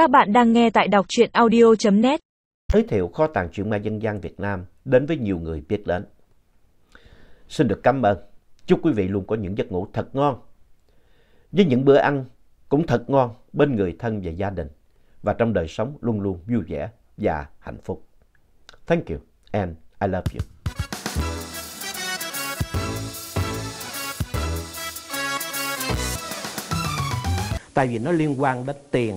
Các bạn đang nghe tại đọc truyện audio.net. Giới thiệu kho tàng truyện ma dân gian Việt Nam đến với nhiều người biết đến. Xin được cảm ơn. Chúc quý vị luôn có những giấc ngủ thật ngon. Với những bữa ăn cũng thật ngon bên người thân và gia đình. Và trong đời sống luôn luôn vui vẻ và hạnh phúc. Thank you and I love you. tại vì nó liên quan đến tiền